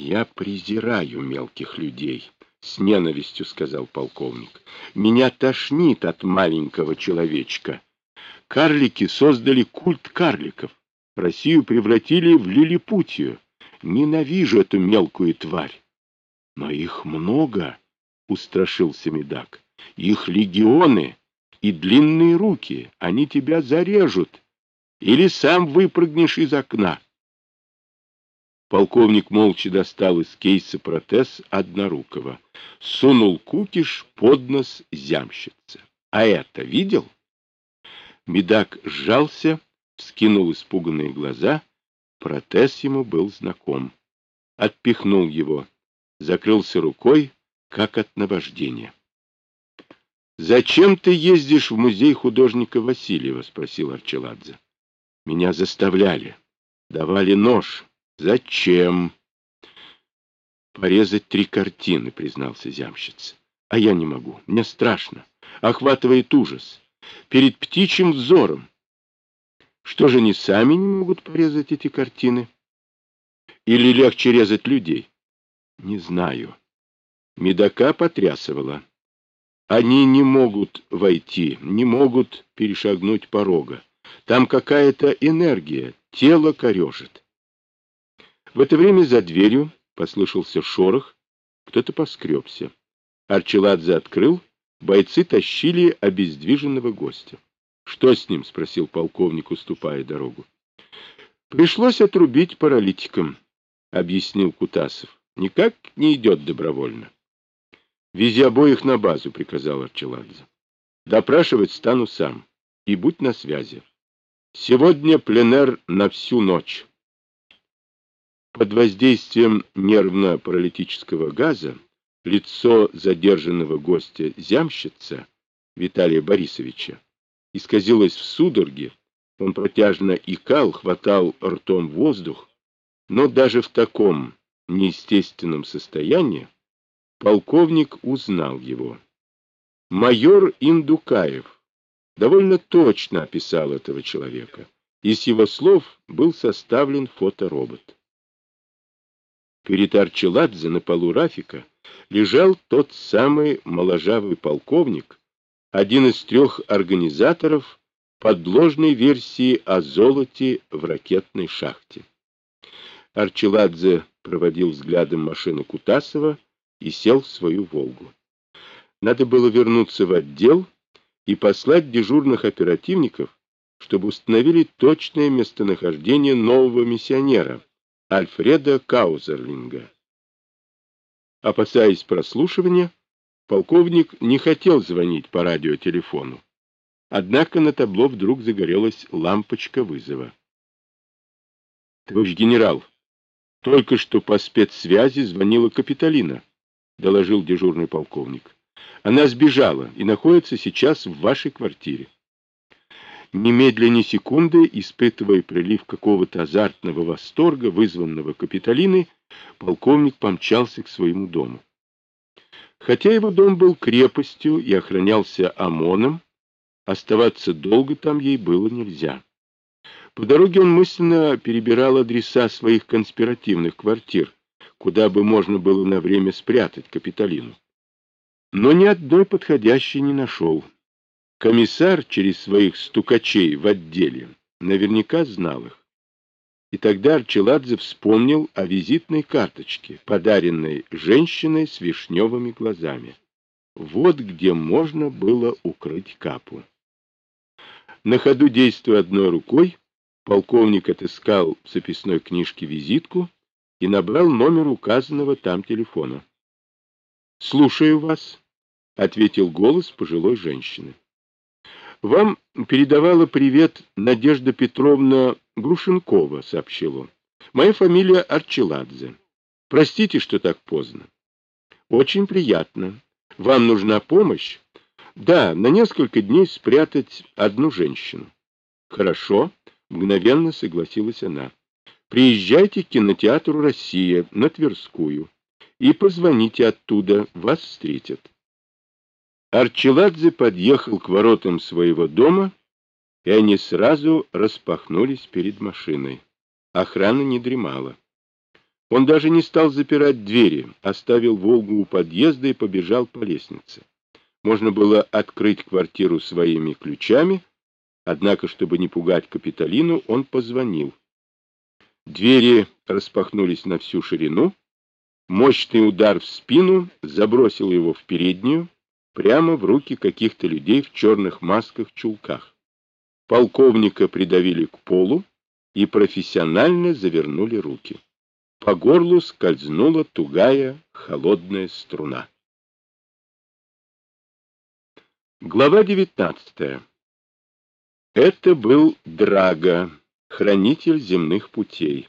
Я презираю мелких людей, с ненавистью сказал полковник. Меня тошнит от маленького человечка. Карлики создали культ карликов. Россию превратили в лилипутию. Ненавижу эту мелкую тварь. Но их много, устрашился Медак. Их легионы и длинные руки. Они тебя зарежут. Или сам выпрыгнешь из окна. Полковник молча достал из кейса протез однорукого, сунул кукиш под нос зямщицы. А это видел? Медак сжался, вскинул испуганные глаза. Протез ему был знаком. Отпихнул его, закрылся рукой, как от наваждения. «Зачем ты ездишь в музей художника Васильева?» — спросил Арчеладзе. «Меня заставляли. Давали нож. Зачем?» «Порезать три картины», — признался зямщица. «А я не могу. Мне страшно. Охватывает ужас. Перед птичьим взором. Что же они сами не могут порезать эти картины? Или легче резать людей? Не знаю. Медока потрясывала. Они не могут войти, не могут перешагнуть порога. Там какая-то энергия, тело корежит. В это время за дверью послышался шорох, кто-то поскребся. Арчеладзе открыл, бойцы тащили обездвиженного гостя. — Что с ним? — спросил полковник, уступая дорогу. — Пришлось отрубить паралитикам, — объяснил Кутасов. — Никак не идет добровольно. — Вези обоих на базу, — приказал Арчеладзе. — Допрашивать стану сам. И будь на связи. Сегодня пленэр на всю ночь. Под воздействием нервно-паралитического газа лицо задержанного гостя зямщица Виталия Борисовича исказилось в судороге, он протяжно икал, хватал ртом воздух, но даже в таком неестественном состоянии полковник узнал его. Майор Индукаев довольно точно описал этого человека. Из его слов был составлен фоторобот. Перед Арчеладзе на полу Рафика лежал тот самый моложавый полковник, один из трех организаторов подложной версии о золоте в ракетной шахте. Арчеладзе проводил взглядом машину Кутасова и сел в свою «Волгу». Надо было вернуться в отдел и послать дежурных оперативников, чтобы установили точное местонахождение нового миссионера, Альфреда Каузерлинга. Опасаясь прослушивания, полковник не хотел звонить по радиотелефону. Однако на табло вдруг загорелась лампочка вызова. «Товарищ генерал, только что по спецсвязи звонила Капитолина», — доложил дежурный полковник. «Она сбежала и находится сейчас в вашей квартире». Немедленно секунды, испытывая прилив какого-то азартного восторга, вызванного Капитолиной, полковник помчался к своему дому. Хотя его дом был крепостью и охранялся ОМОНом, оставаться долго там ей было нельзя. По дороге он мысленно перебирал адреса своих конспиративных квартир, куда бы можно было на время спрятать Капитолину. Но ни одной подходящей не нашел. Комиссар через своих стукачей в отделе наверняка знал их. И тогда Арчеладзе вспомнил о визитной карточке, подаренной женщиной с вишневыми глазами. Вот где можно было укрыть капу. На ходу, действуя одной рукой, полковник отыскал в записной книжке визитку и набрал номер указанного там телефона. — Слушаю вас, — ответил голос пожилой женщины. — Вам передавала привет Надежда Петровна Грушенкова, — сообщил он. — Моя фамилия Арчеладзе. Простите, что так поздно. — Очень приятно. Вам нужна помощь? — Да, на несколько дней спрятать одну женщину. — Хорошо, — мгновенно согласилась она. — Приезжайте к кинотеатру «Россия» на Тверскую и позвоните оттуда, вас встретят. Арчеладзе подъехал к воротам своего дома и они сразу распахнулись перед машиной. Охрана не дремала. Он даже не стал запирать двери, оставил «Волгу» у подъезда и побежал по лестнице. Можно было открыть квартиру своими ключами, однако, чтобы не пугать Капитолину, он позвонил. Двери распахнулись на всю ширину, мощный удар в спину забросил его в переднюю, прямо в руки каких-то людей в черных масках-чулках. Полковника придавили к полу и профессионально завернули руки. По горлу скользнула тугая холодная струна. Глава 19. Это был Драго, хранитель земных путей,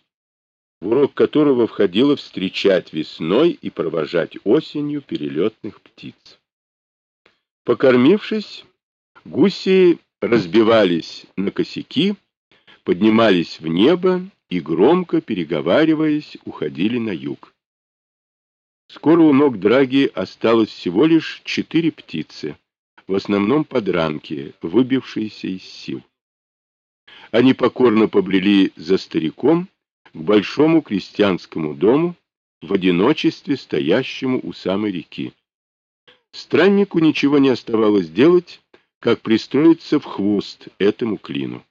в урок которого входило встречать весной и провожать осенью перелетных птиц. Покормившись, гуси разбивались на косяки, поднимались в небо и, громко переговариваясь, уходили на юг. Скоро у ног Драги осталось всего лишь четыре птицы, в основном подранки, выбившиеся из сил. Они покорно побрели за стариком к большому крестьянскому дому, в одиночестве стоящему у самой реки. Страннику ничего не оставалось делать, как пристроиться в хвост этому клину.